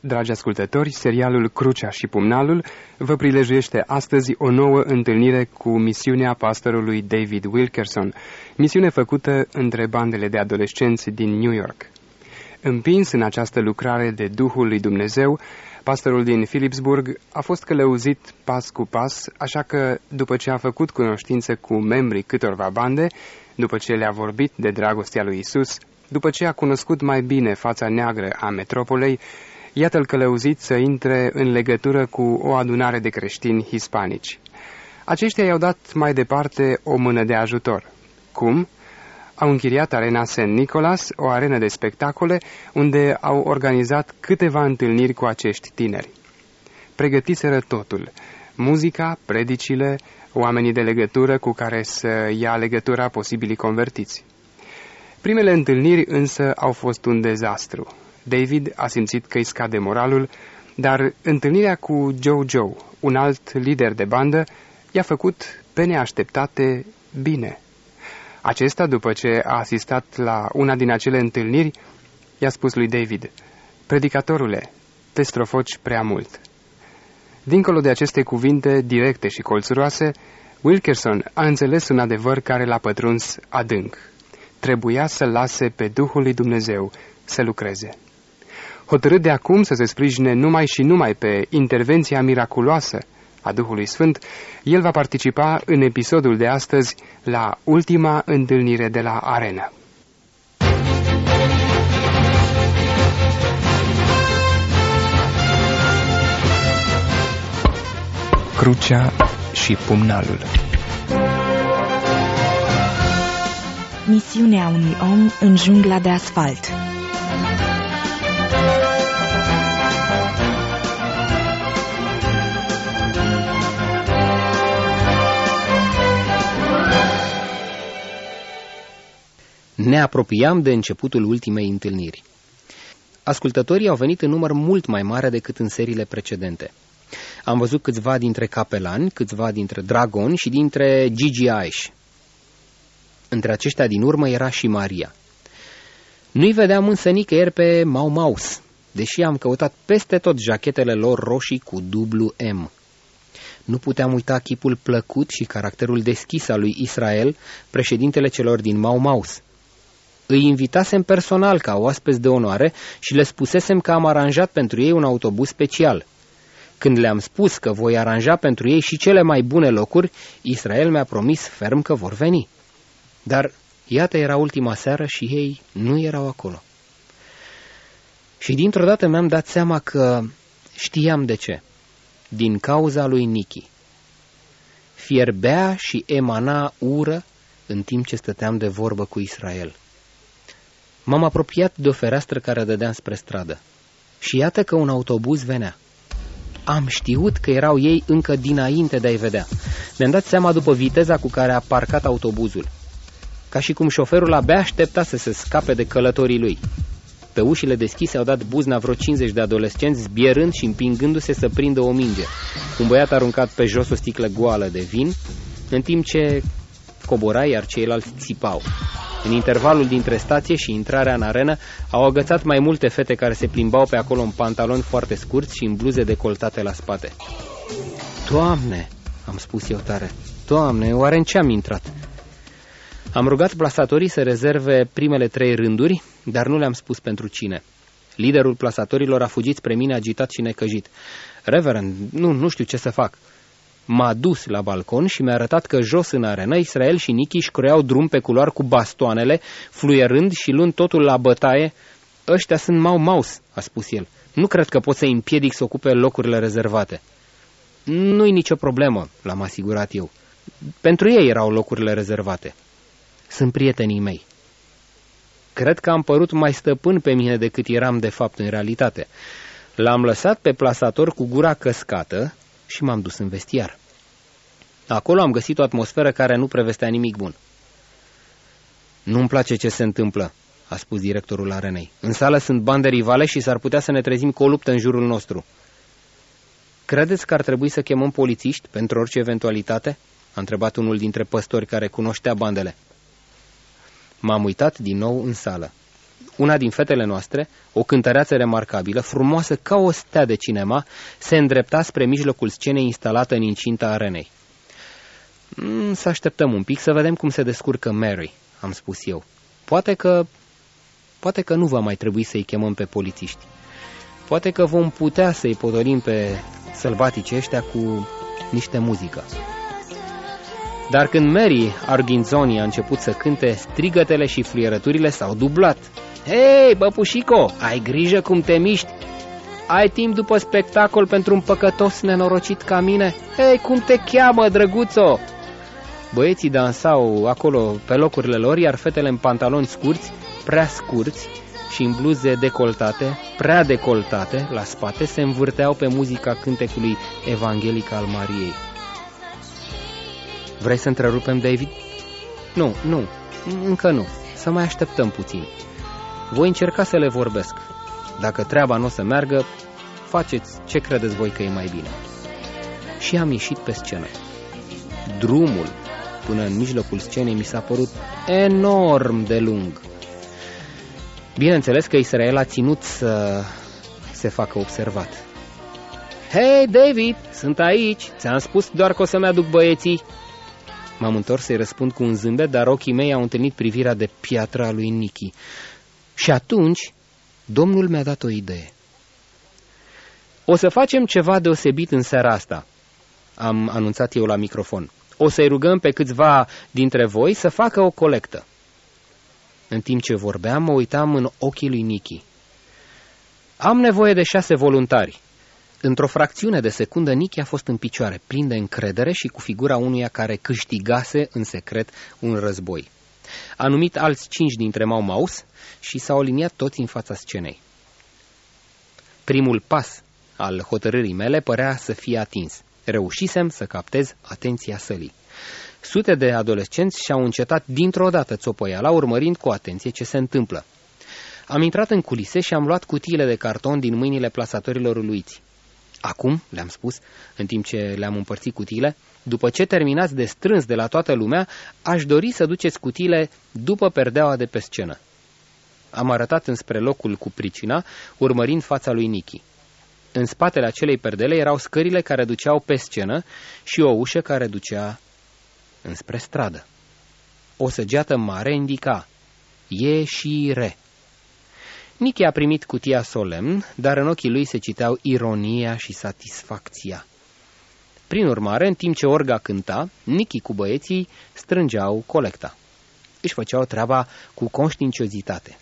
Dragi ascultători, serialul Crucea și Pumnalul vă prilejuiește astăzi o nouă întâlnire cu misiunea pastorului David Wilkerson, misiune făcută între bandele de adolescenți din New York. Împins în această lucrare de Duhul lui Dumnezeu, pastorul din Philipsburg a fost călăuzit pas cu pas, așa că, după ce a făcut cunoștință cu membrii câtorva bande, după ce le-a vorbit de dragostea lui Isus, după ce a cunoscut mai bine fața neagră a metropolei, iată-l călăuzit să intre în legătură cu o adunare de creștini hispanici. Aceștia i-au dat mai departe o mână de ajutor. Cum? Au închiriat arena St. Nicholas, o arenă de spectacole, unde au organizat câteva întâlniri cu acești tineri. Pregătiseră totul, muzica, predicile, oamenii de legătură cu care să ia legătura posibilii convertiți. Primele întâlniri însă au fost un dezastru. David a simțit că îi scade moralul, dar întâlnirea cu Joe Joe, un alt lider de bandă, i-a făcut pe neașteptate bine. Acesta, după ce a asistat la una din acele întâlniri, i-a spus lui David, Predicatorule, te strofoci prea mult. Dincolo de aceste cuvinte directe și colțuroase, Wilkerson a înțeles un adevăr care l-a pătruns adânc. Trebuia să lase pe Duhul lui Dumnezeu să lucreze. Hotărât de acum să se sprijine numai și numai pe intervenția miraculoasă a Duhului Sfânt, el va participa în episodul de astăzi la ultima întâlnire de la arenă. Crucea și pumnalul Misiunea unui om în jungla de asfalt Ne apropiam de începutul ultimei întâlniri. Ascultătorii au venit în număr mult mai mare decât în seriile precedente. Am văzut câțiva dintre capelani, câțiva dintre dragoni și dintre Gigi Aish. Între aceștia din urmă era și Maria. Nu-i vedeam însă nicăieri pe Mau Maus, deși am căutat peste tot jachetele lor roșii cu dublu M. Nu puteam uita chipul plăcut și caracterul deschis al lui Israel, președintele celor din Mau Maus. Îi invitasem personal ca oaspeți de onoare și le spusesem că am aranjat pentru ei un autobuz special. Când le-am spus că voi aranja pentru ei și cele mai bune locuri, Israel mi-a promis ferm că vor veni. Dar iată era ultima seară și ei nu erau acolo. Și dintr-o dată mi-am dat seama că știam de ce. Din cauza lui Nichi. Fierbea și emana ură în timp ce stăteam de vorbă cu Israel. M-am apropiat de o fereastră care dădea spre stradă. Și iată că un autobuz venea. Am știut că erau ei încă dinainte de a-i vedea. Mi-am dat seama după viteza cu care a parcat autobuzul. Ca și cum șoferul abia aștepta să se scape de călătorii lui. Pe ușile deschise au dat buzna vreo 50 de adolescenți, zbierând și împingându-se să prindă o minge. Un băiat a aruncat pe jos o sticlă goală de vin, în timp ce cobora, iar ceilalți țipau. În intervalul dintre stație și intrarea în arenă au agățat mai multe fete care se plimbau pe acolo în pantaloni foarte scurți și în bluze decoltate la spate. Doamne, am spus eu tare, Doamne, oare în ce am intrat? Am rugat plasatorii să rezerve primele trei rânduri, dar nu le-am spus pentru cine. Liderul plasatorilor a fugit spre mine agitat și necăjit. Reverend, nu, nu știu ce să fac m-a dus la balcon și mi-a arătat că jos în arenă Israel și Nichi își croiau drum pe culoar cu bastoanele, fluierând și luând totul la bătaie. Ăștia sunt mau maus, a spus el. Nu cred că pot să-i împiedic să ocupe locurile rezervate. Nu-i nicio problemă, l-am asigurat eu. Pentru ei erau locurile rezervate. Sunt prietenii mei. Cred că am părut mai stăpân pe mine decât eram de fapt în realitate. L-am lăsat pe plasator cu gura căscată și m-am dus în vestiar. Acolo am găsit o atmosferă care nu prevestea nimic bun. Nu-mi place ce se întâmplă, a spus directorul arenei. În sală sunt bande rivale și s-ar putea să ne trezim cu o luptă în jurul nostru. Credeți că ar trebui să chemăm polițiști pentru orice eventualitate? A întrebat unul dintre păstori care cunoștea bandele. M-am uitat din nou în sală. Una din fetele noastre, o cântăreață remarcabilă, frumoasă ca o stea de cinema, se îndrepta spre mijlocul scenei instalată în incinta arenei. Mm, să așteptăm un pic să vedem cum se descurcă Mary, am spus eu. Poate că... Poate că nu va mai trebui să-i chemăm pe polițiști. Poate că vom putea să-i potolim pe sălbatici ăștia cu niște muzică. Dar când Mary Arginzoni a început să cânte, strigătele și fluierăturile s-au dublat. Hei, băpușico, ai grijă cum te miști! Ai timp după spectacol pentru un păcătos nenorocit ca mine? Hei, cum te cheamă, drăguțo? Băieții dansau acolo pe locurile lor, iar fetele în pantaloni scurți, prea scurți și în bluze decoltate, prea decoltate, la spate, se învârteau pe muzica cântecului evanghelic al Mariei. Vrei să întrerupem, David? Nu, nu, încă nu. Să mai așteptăm puțin. Voi încerca să le vorbesc. Dacă treaba nu o să meargă, faceți ce credeți voi că e mai bine. Și am ieșit pe scenă. Drumul până în mijlocul scenei mi s-a părut enorm de lung. Bineînțeles că Israel a ținut să se facă observat. Hei, David, sunt aici. Ți-am spus doar că o să-mi aduc băieții. M-am întors să-i răspund cu un zâmbet, dar ochii mei au întâlnit privirea de piatră a lui Nicky. Și atunci, domnul mi-a dat o idee. O să facem ceva deosebit în seara asta, am anunțat eu la microfon. O să-i rugăm pe câțiva dintre voi să facă o colectă. În timp ce vorbeam, mă uitam în ochii lui Nicky. Am nevoie de șase voluntari. Într-o fracțiune de secundă, Nicky a fost în picioare, plin de încredere și cu figura unuia care câștigase în secret un război. A numit alți cinci dintre Mau Maus și s-au aliniat toți în fața scenei. Primul pas al hotărârii mele părea să fie atins. Reușisem să captez atenția sălii. Sute de adolescenți și-au încetat dintr-o dată țopăiala, urmărind cu atenție ce se întâmplă. Am intrat în culise și am luat cutiile de carton din mâinile plasatorilor uluiți. Acum, le-am spus, în timp ce le-am împărțit cutiile, după ce terminați de strâns de la toată lumea, aș dori să duceți cutiile după perdeaua de pe scenă. Am arătat înspre locul cu pricina, urmărind fața lui Nichi. În spatele acelei perdele erau scările care duceau pe scenă și o ușă care ducea înspre stradă. O săgeată mare indica ieșire. Nichi a primit cutia solemn, dar în ochii lui se citeau ironia și satisfacția. Prin urmare, în timp ce orga cânta, Nichi cu băieții strângeau colecta. Își făceau treaba cu conștiinciozitate.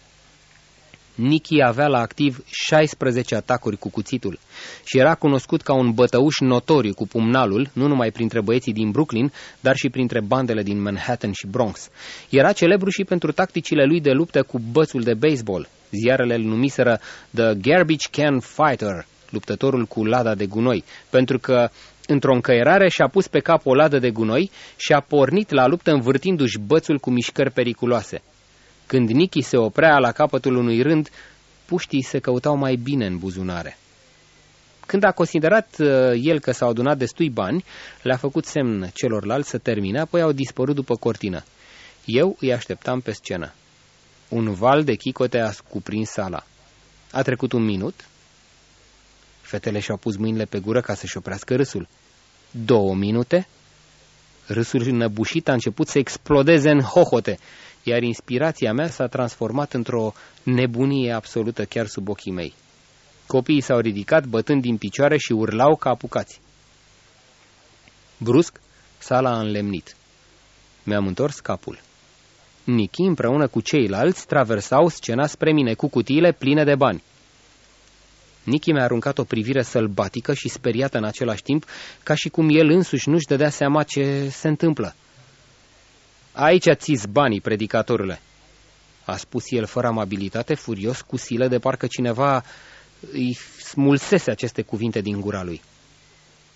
Nicky avea la activ 16 atacuri cu cuțitul și era cunoscut ca un bătăuș notoriu cu pumnalul, nu numai printre băieții din Brooklyn, dar și printre bandele din Manhattan și Bronx. Era celebru și pentru tacticile lui de luptă cu bățul de baseball. Ziarele îl numiseră The Garbage Can Fighter, luptătorul cu lada de gunoi, pentru că într-o încăierare și-a pus pe cap o ladă de gunoi și a pornit la luptă învârtindu-și bățul cu mișcări periculoase. Când Nichi se oprea la capătul unui rând, puștii se căutau mai bine în buzunare. Când a considerat uh, el că s-au adunat destui bani, le-a făcut semn celorlalți să termine, apoi au dispărut după cortină. Eu îi așteptam pe scenă. Un val de chicote a cuprins sala. A trecut un minut. Fetele și-au pus mâinile pe gură ca să-și oprească râsul. Două minute. Râsul înăbușit a început să explodeze în hohote iar inspirația mea s-a transformat într-o nebunie absolută chiar sub ochii mei. Copiii s-au ridicat bătând din picioare și urlau ca apucați. Brusc, sala a înlemnit. Mi-am întors capul. Nichi împreună cu ceilalți traversau scena spre mine cu cutiile pline de bani. Nichi mi-a aruncat o privire sălbatică și speriată în același timp, ca și cum el însuși nu-și dădea seama ce se întâmplă. Aici ți banii, predicatorule!" a spus el fără amabilitate, furios, cu silă, de parcă cineva îi smulsese aceste cuvinte din gura lui.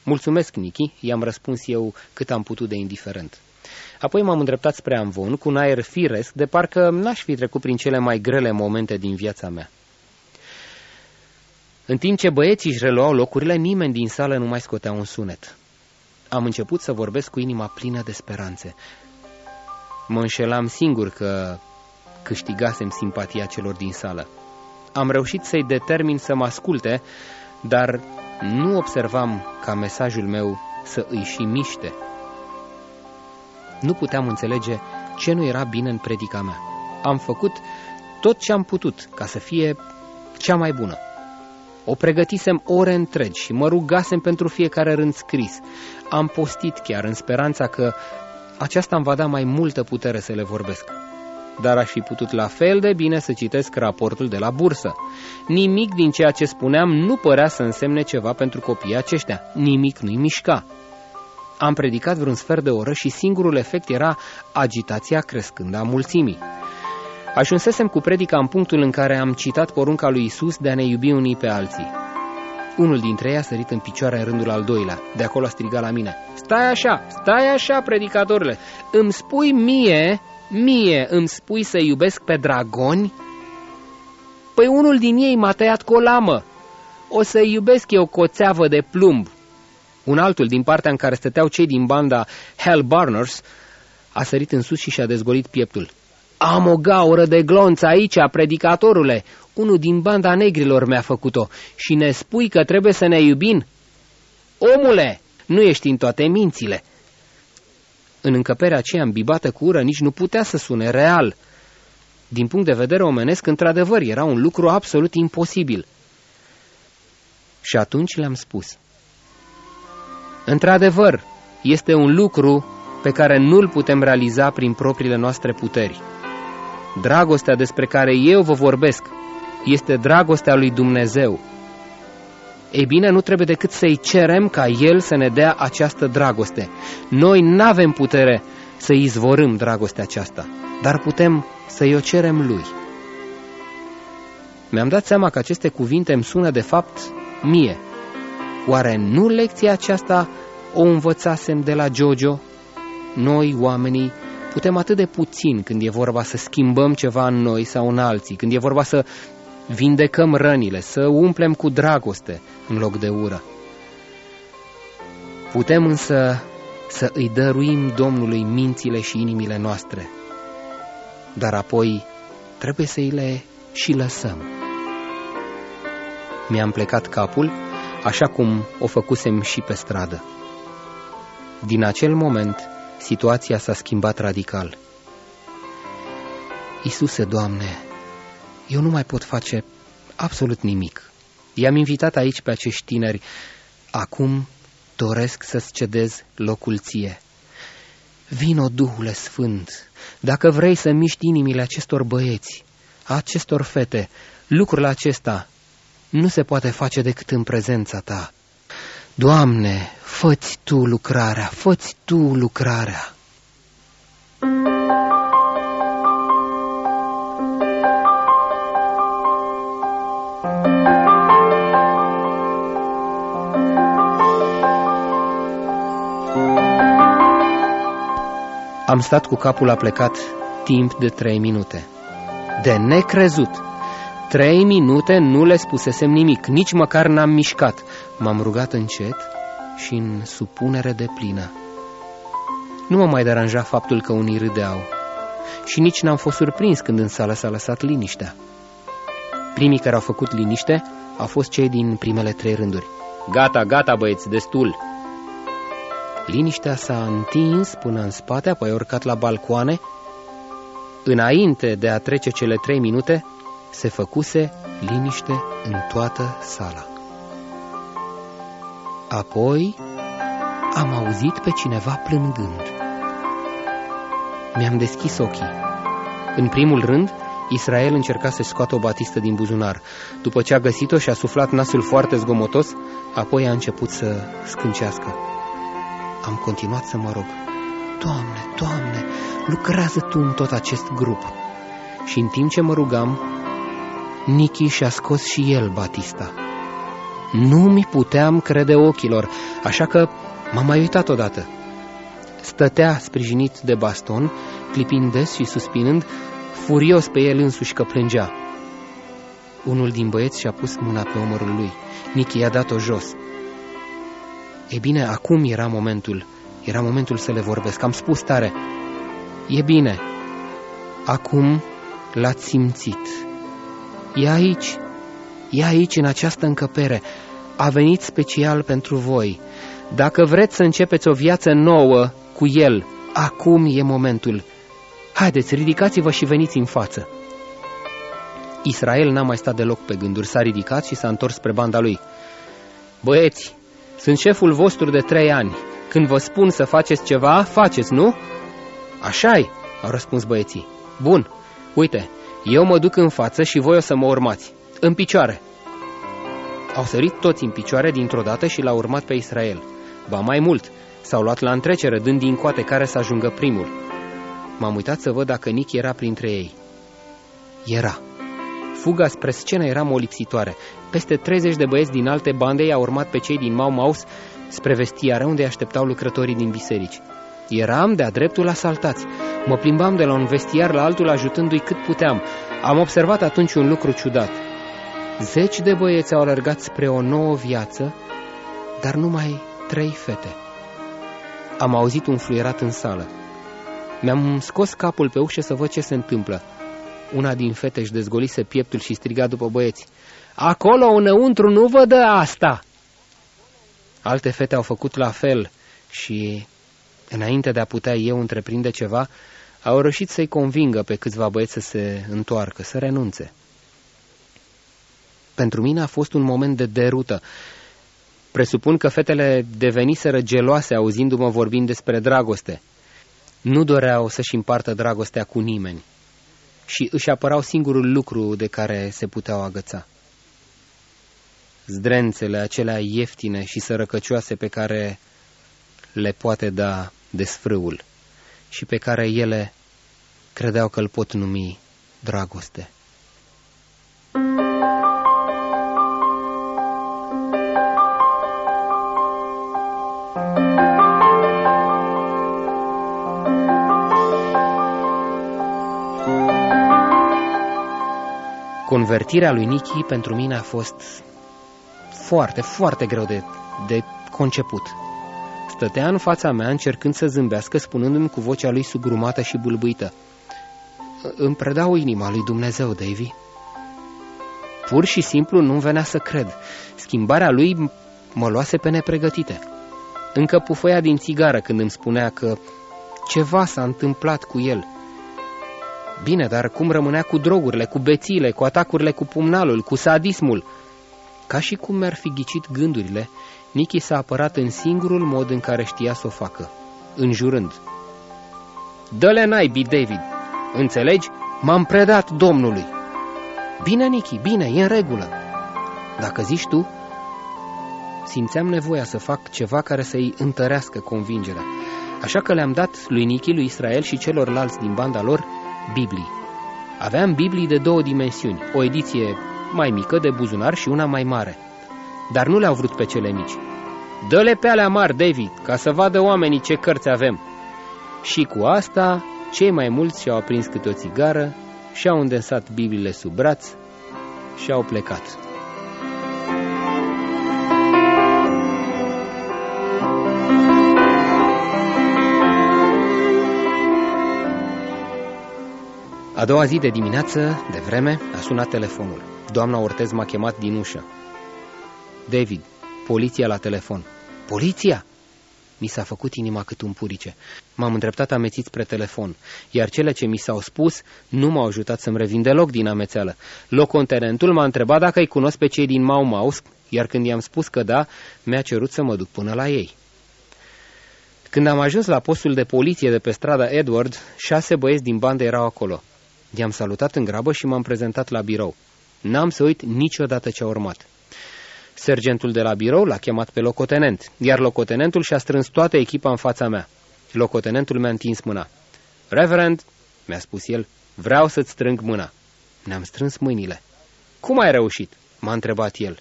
Mulțumesc, Nichi, i-am răspuns eu cât am putut de indiferent. Apoi m-am îndreptat spre Amvon cu un aer firesc, de parcă n-aș fi trecut prin cele mai grele momente din viața mea. În timp ce băieții își reluau locurile, nimeni din sală nu mai scotea un sunet. Am început să vorbesc cu inima plină de speranțe. Mă înșelam singur că câștigasem simpatia celor din sală. Am reușit să-i determin să mă asculte, dar nu observam ca mesajul meu să îi și miște. Nu puteam înțelege ce nu era bine în predica mea. Am făcut tot ce am putut ca să fie cea mai bună. O pregătisem ore întregi și mă rugasem pentru fiecare rând scris. Am postit chiar în speranța că aceasta îmi va da mai multă putere să le vorbesc. Dar aș fi putut la fel de bine să citesc raportul de la bursă. Nimic din ceea ce spuneam nu părea să însemne ceva pentru copiii aceștia. Nimic nu-i mișca. Am predicat vreun sfert de oră și singurul efect era agitația crescând a mulțimii. Ajunsesem cu predica în punctul în care am citat porunca lui Isus de a ne iubi unii pe alții. Unul dintre ei a sărit în picioare în rândul al doilea. De acolo a strigat la mine. Stai așa, stai așa, predicatorule. Îmi spui mie, mie, îmi spui să iubesc pe dragoni? Păi unul din ei m-a tăiat cu o lamă. O să iubesc eu cu o țeavă de plumb. Un altul, din partea în care stăteau cei din banda Hell Barners, a sărit în sus și și-a dezgolit pieptul. Am o gaură de glonț aici, predicatorule. Unul din banda negrilor mi-a făcut-o și ne spui că trebuie să ne iubim? Omule, nu ești în toate mințile. În încăperea aceea îmbibată cu ură nici nu putea să sune real. Din punct de vedere omenesc, într-adevăr, era un lucru absolut imposibil. Și atunci le-am spus. Într-adevăr, este un lucru pe care nu-l putem realiza prin propriile noastre puteri. Dragostea despre care eu vă vorbesc este dragostea lui Dumnezeu. Ei bine, nu trebuie decât să-i cerem ca El să ne dea această dragoste. Noi n-avem putere să izvorâm dragostea aceasta, dar putem să-i o cerem Lui. Mi-am dat seama că aceste cuvinte îmi sună de fapt mie. Oare nu lecția aceasta o învățasem de la Jojo? Noi, oamenii, putem atât de puțin când e vorba să schimbăm ceva în noi sau în alții, când e vorba să vindecăm rănile, să umplem cu dragoste în loc de ură. Putem însă să îi dăruim Domnului mințile și inimile noastre, dar apoi trebuie să îi le și lăsăm. Mi-am plecat capul, așa cum o făcusem și pe stradă. Din acel moment, situația s-a schimbat radical. Isuse, Doamne, eu nu mai pot face absolut nimic. I-am invitat aici pe acești tineri. Acum doresc să-ți cedez locul ție. Vino, Duhule Sfânt, dacă vrei să miști inimile acestor băieți, acestor fete, lucrul acesta nu se poate face decât în prezența ta. Doamne, făți Tu lucrarea, făți Tu lucrarea. Am stat cu capul aplecat timp de trei minute. De necrezut! Trei minute nu le spusesem nimic, nici măcar n-am mișcat. M-am rugat încet și în supunere de plină. Nu mă mai deranja faptul că unii râdeau și nici n-am fost surprins când în sală s-a lăsat liniștea. Primii care au făcut liniște au fost cei din primele trei rânduri. Gata, gata, băieți, destul! Liniștea s-a întins până în spate, apoi a urcat la balcoane. Înainte de a trece cele trei minute, se făcuse liniște în toată sala. Apoi am auzit pe cineva plângând. Mi-am deschis ochii. În primul rând, Israel încerca să scoată o batistă din buzunar. După ce a găsit-o și a suflat nasul foarte zgomotos, apoi a început să scâncească. Am continuat să mă rog. Doamne, Doamne, lucrează Tu în tot acest grup. Și în timp ce mă rugam, Nichi și-a scos și el Batista. Nu mi puteam crede ochilor, așa că m-am mai uitat odată. Stătea sprijinit de baston, clipind des și suspinând, furios pe el însuși că plângea. Unul din băieți și-a pus mâna pe omărul lui. Nichi i-a dat-o jos. E bine, acum era momentul. Era momentul să le vorbesc. Am spus tare. E bine. Acum l-ați simțit. E aici, e aici, în această încăpere. A venit special pentru voi. Dacă vreți să începeți o viață nouă cu el, acum e momentul. Haideți, ridicați-vă și veniți în față. Israel n-a mai stat deloc pe gânduri, s-a ridicat și s-a întors spre banda lui. Băieți, sunt șeful vostru de trei ani. Când vă spun să faceți ceva, faceți, nu? Așa-i, au răspuns băieții. Bun, uite, eu mă duc în față și voi o să mă urmați. În picioare. Au sărit toți în picioare dintr-o dată și l-au urmat pe Israel. Ba mai mult, s-au luat la întrecere, dând din coate care să ajungă primul. M-am uitat să văd dacă Nick era printre ei. Era. Fuga spre scenă era molipsitoare. Peste 30 de băieți din alte bande i-au urmat pe cei din Mau Maus spre vestiare unde așteptau lucrătorii din biserici. Eram de-a dreptul asaltați. Mă plimbam de la un vestiar la altul ajutându-i cât puteam. Am observat atunci un lucru ciudat. Zeci de băieți au alergat spre o nouă viață, dar numai trei fete. Am auzit un fluierat în sală. Mi-am scos capul pe ușă să văd ce se întâmplă. Una din fete își dezgolise pieptul și striga după băieți. Acolo, înăuntru, nu vă dă asta! Alte fete au făcut la fel și, înainte de a putea eu întreprinde ceva, au reușit să-i convingă pe câțiva băieți să se întoarcă, să renunțe. Pentru mine a fost un moment de derută. Presupun că fetele deveniseră geloase auzindu-mă vorbind despre dragoste. Nu doreau să-și împartă dragostea cu nimeni și își apărau singurul lucru de care se puteau agăța. Zdrențele acelea ieftine și sărăcăcioase pe care le poate da desfrâul și pe care ele credeau că îl pot numi dragoste. Convertirea lui Nichi pentru mine a fost foarte, foarte greu de, de conceput. Stătea în fața mea încercând să zâmbească, spunându-mi cu vocea lui sugrumată și bulbuită. Îmi predau inima lui Dumnezeu, Davy. Pur și simplu nu venea să cred. Schimbarea lui mă luase pe nepregătite. Încă pufăia din țigară când îmi spunea că ceva s-a întâmplat cu el – Bine, dar cum rămânea cu drogurile, cu bețiile, cu atacurile cu pumnalul, cu sadismul? Ca și cum mi-ar fi ghicit gândurile, Nichi s-a apărat în singurul mod în care știa să o facă, înjurând. Dă-le naibii, David! Înțelegi? M-am predat Domnului! Bine, Nichi, bine, e în regulă. Dacă zici tu, simțeam nevoia să fac ceva care să-i întărească convingerea. Așa că le-am dat lui Nichi, lui Israel și celorlalți din banda lor Biblii. Aveam Biblii de două dimensiuni, o ediție mai mică de buzunar și una mai mare. Dar nu le-au vrut pe cele mici. Dă-le pe alea mari, David, ca să vadă oamenii ce cărți avem. Și cu asta, cei mai mulți și-au aprins câte o țigară, și-au îndensat Bibliile sub braț și au plecat. A doua zi de dimineață, de vreme, a sunat telefonul. Doamna Ortez m-a chemat din ușă. David, poliția la telefon. Poliția? Mi s-a făcut inima cât un purice. M-am îndreptat amețit spre telefon, iar cele ce mi s-au spus nu m-au ajutat să-mi revin deloc din amețeală. Locontenentul m-a întrebat dacă îi cunosc pe cei din Mau Maus, iar când i-am spus că da, mi-a cerut să mă duc până la ei. Când am ajuns la postul de poliție de pe strada Edward, șase băieți din bandă erau acolo. I-am salutat în grabă și m-am prezentat la birou. N-am să uit niciodată ce a urmat. Sergentul de la birou l-a chemat pe locotenent, iar locotenentul și-a strâns toată echipa în fața mea. Locotenentul mi-a întins mâna. Reverend, mi-a spus el, vreau să-ți strâng mâna. Ne-am strâns mâinile. Cum ai reușit? m-a întrebat el.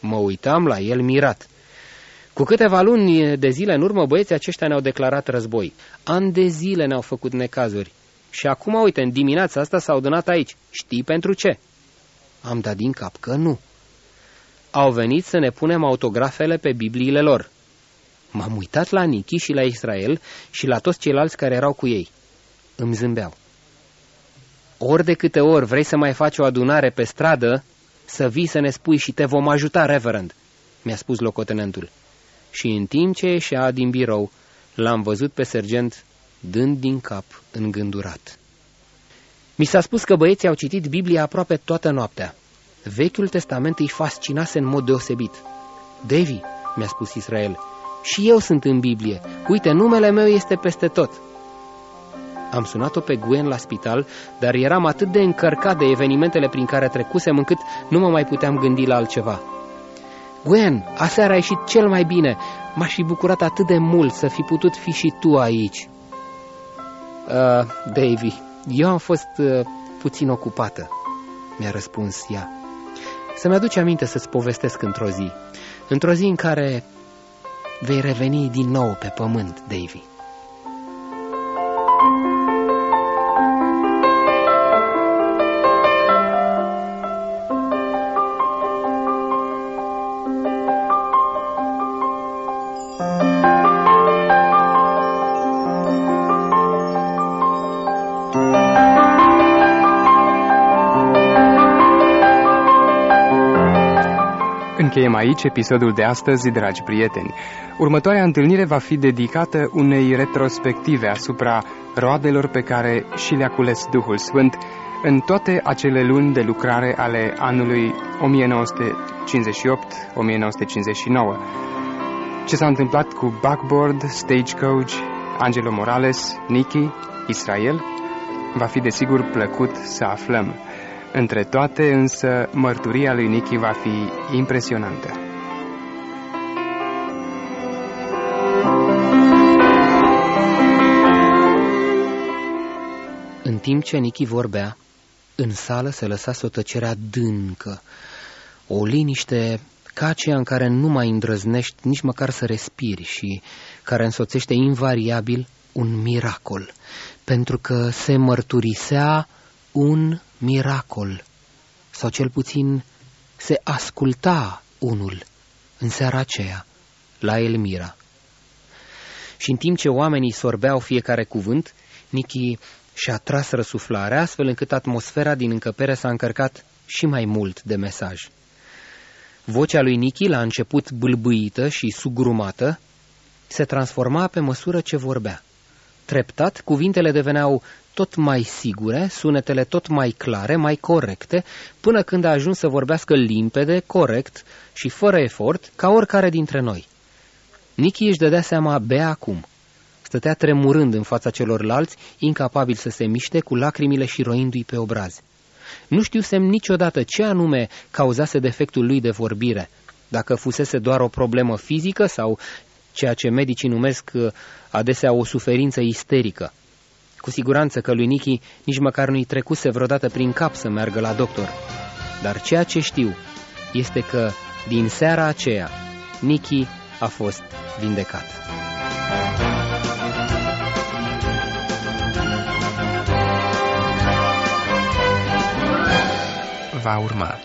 Mă uitam la el mirat. Cu câteva luni de zile în urmă, băieții aceștia ne-au declarat război. An de zile ne-au făcut necazuri. Și acum, uite, în dimineața asta s-au adunat aici. Știi pentru ce? Am dat din cap că nu. Au venit să ne punem autografele pe Bibliile lor. M-am uitat la Nichi și la Israel și la toți ceilalți care erau cu ei. Îmi zâmbeau. Ori de câte ori vrei să mai faci o adunare pe stradă, să vii să ne spui și te vom ajuta, reverend, mi-a spus locotenentul. Și în timp ce ieșea din birou, l-am văzut pe sergent dând din cap îngândurat. Mi s-a spus că băieții au citit Biblia aproape toată noaptea. Vechiul Testament îi fascinase în mod deosebit. Davy, mi-a spus Israel, și eu sunt în Biblie. Uite, numele meu este peste tot. Am sunat-o pe Gwen la spital, dar eram atât de încărcat de evenimentele prin care trecusem încât nu mă mai puteam gândi la altceva. Gwen, aseară a ieșit cel mai bine. M-aș fi bucurat atât de mult să fi putut fi și tu aici. Uh, Davy, eu am fost uh, puțin ocupată, mi-a răspuns ea. Să-mi aduce aminte să-ți povestesc într-o zi. Într-o zi în care vei reveni din nou pe pământ, Davy. Aici episodul de astăzi, dragi prieteni. Următoarea întâlnire va fi dedicată unei retrospective asupra roadelor pe care și le-a cules Duhul Sfânt în toate acele luni de lucrare ale anului 1958-1959. Ce s-a întâmplat cu Backboard, Stagecoach, Angelo Morales, Nicky, Israel, va fi desigur plăcut să aflăm. Între toate, însă, mărturia lui Nicky va fi impresionantă. În timp ce Nicky vorbea, în sală se lăsa o tăcere adâncă, o liniște ca aceea în care nu mai îndrăznești nici măcar să respiri și care însoțește invariabil un miracol, pentru că se mărturisea un miracol, sau cel puțin se asculta unul în seara aceea, la Elmira. Și în timp ce oamenii sorbeau fiecare cuvânt, Nichi și-a tras răsuflarea, astfel încât atmosfera din încăpere s-a încărcat și mai mult de mesaj. Vocea lui Nichi, la început bâlbâită și sugrumată, se transforma pe măsură ce vorbea. Treptat, cuvintele deveneau tot mai sigure, sunetele tot mai clare, mai corecte, până când a ajuns să vorbească limpede, corect și fără efort, ca oricare dintre noi. Nichi își dădea seama abia acum. Stătea tremurând în fața celorlalți, incapabil să se miște, cu lacrimile și roindu-i pe obraz. Nu știu sem niciodată ce anume cauzase defectul lui de vorbire, dacă fusese doar o problemă fizică sau ceea ce medicii numesc uh, adesea o suferință isterică. Cu siguranță că lui Nichi nici măcar nu-i trecuse vreodată prin cap să meargă la doctor. Dar ceea ce știu este că din seara aceea Nichi a fost vindecat. Va urma